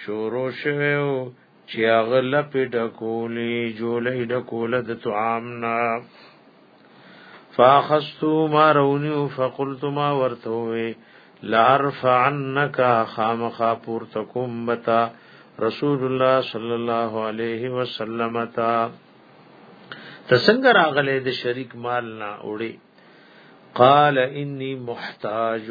شورو شوه او چې هغه لپې ډکولې جولې ډکوله د طعام نه فاخستو ما رونیو فقلت ما ورتوي لارفعنک خامخا پورتکم بتا رسول الله صلی الله علیه وسلم تا تسنګ راغله د شریک مال نه اوړي قال انی محتاج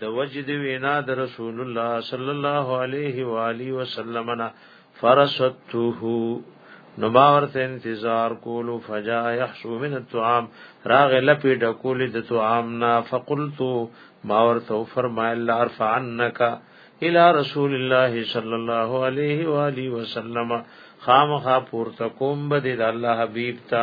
د وجد وینا د رسول الله صلی الله علیه و آله وسلم نه فرسته نو ما ورته انتظار کولو فجاء يحسو من الطعام راغ لپی ډکول د طعام نا فقلت ما ورته فرمایل ارفعنک الى رسول الله صلی الله علیه و آله وسلم خامخا پورته کوم بد د الله حبیب ته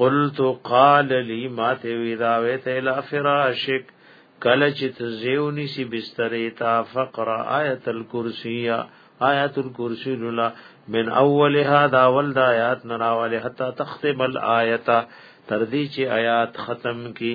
قلت قال لي ما ته وی دا وی ته لا فراشک کله چې تزیونی سی بسترې تا فقر آیت الکرسیه آیات الکرسی لولا من اولها دا اول دا آیات نراواله حتا تختم الایت تر دې چې آیات ختم کی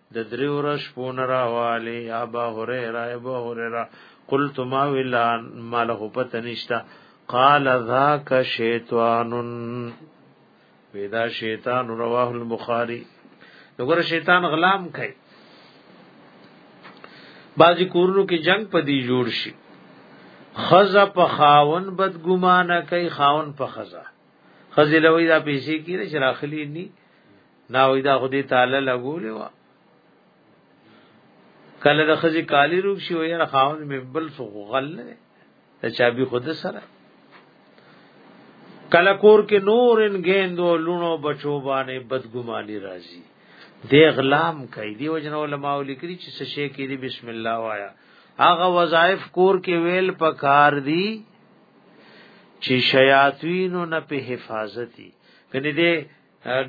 د درې ورځې په نراواله ابا هريره ابا هريره قلت ما ولا ما له پته نشتا قال ذاك شیطان ودا شیطان رواه البخاری وګوره شیطان غلام کوي بازی کورونو کې جنگ پدی جوړ شي خزا په خاون بدګمانه کوي خاون په خزا خزلوی دا پیسې کیږي چې راخلی ني دا وې دا خو دې تعالی لګولې وا کله د خزي کالی روب شي وي را خاون مې بل سو غل نه ته چا به خود سره کله کور کې نور ان ګیندو لونو بچو باندې بدګماني راځي دی غلام کوي دی وجن علماء لیکري چې څه شي کې دی بسم الله وایا هغه وظایف کور کې ویل پکار دی چې شیاطینو نه په حفاظتي کني دی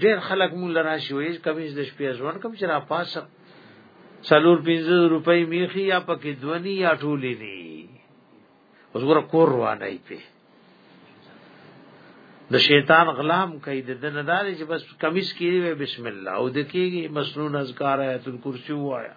ډیر خلک مون لرا شوې کمیز د شپې ځوان کم چې را پاسه څلور پنځه روپۍ میخي یا پکې دونی یا ټولې دي اوس ګور کور روانه ای په د شیطان غلام کوي د دنه دار چې بس کمیس کیږي وي بسم الله او د کیږي مسنون اذکار ایت الکرسی وایا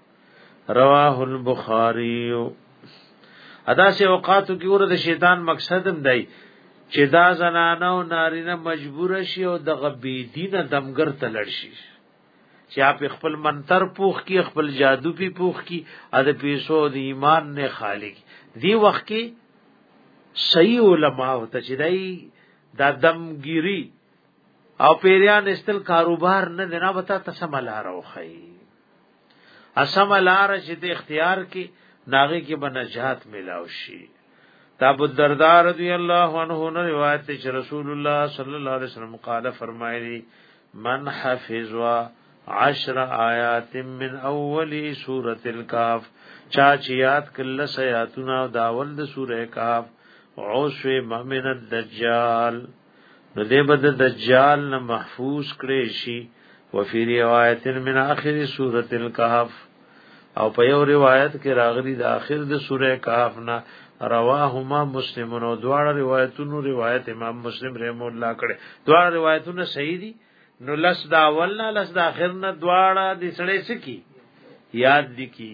رواه البخاری ادا سه اوقاتو کې ور د شیطان مقصد هم دی چې دا زنانه او نارینه مجبور شي او د غبی دین دمګر تلړ شي چې اپ خپل منتر پوخ کی خپل جادو پی پوخ کی ا د پیسو د ایمان نه خالق دی وخت کې صحیح علما او ته چې دای دا دمګيري او پیریان استل کاروبار نه دینا وتا تسم لار او خی اسم لار چې د اختیار کې ناغه کې بنجات ملاو شي تاب الدردار رضی الله عنه نو روایت چې رسول الله صلی الله علیه وسلم قال فرمایلی من حفظ عشر آیات من اولی سورۃ الکاف چا چې یاد کله سیاتونه داول د سورې کاف عوسو مؤمن الدجال نو دې بد دجال نه محفوظ کړي شي وفي روایت من اخر سوره الكهف او په یو روایت کې راغلي د اخر د سوره کهف نه رواهما مسلم او دواړه روایتونو روایت امام مسلم رحم الله کړي دواړه روایتونه صحیح دي نو لس دا اول نه لس دا اخر نه دواړه د سړې سکی یاد دي کی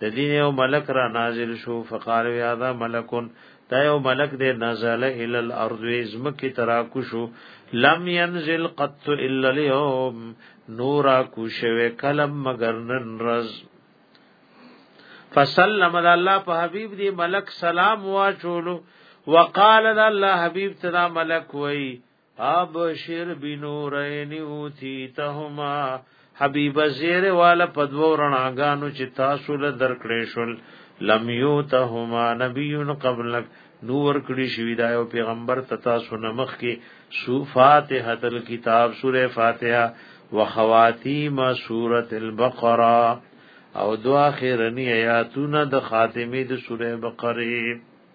د دین یو ملک را نازل شو فقال یا ذا ملکون دا یو ملک دې نزل ال الارض ازمکی ترا کو شو لم ينزل قط الا اليوم نورا کو شوه کلم مگر نن رز فسلم الله په حبیب دی ملک سلام واچولو وقال الله حبیب تدا ملک وای ابشر بنورین اوتیتهما حبیب زیر والا پدو رناګانو چې تاسو له درکړې شول لم یوتهما نبی قبلک نور کړي شوی دا یو پیغمبر تتا سنمخ کې سو فاتحه تل کتاب سوره فاتحه وخواتیم سوره البقره او دوا خیرنی آیاتونه د خاتمه د سوره بقره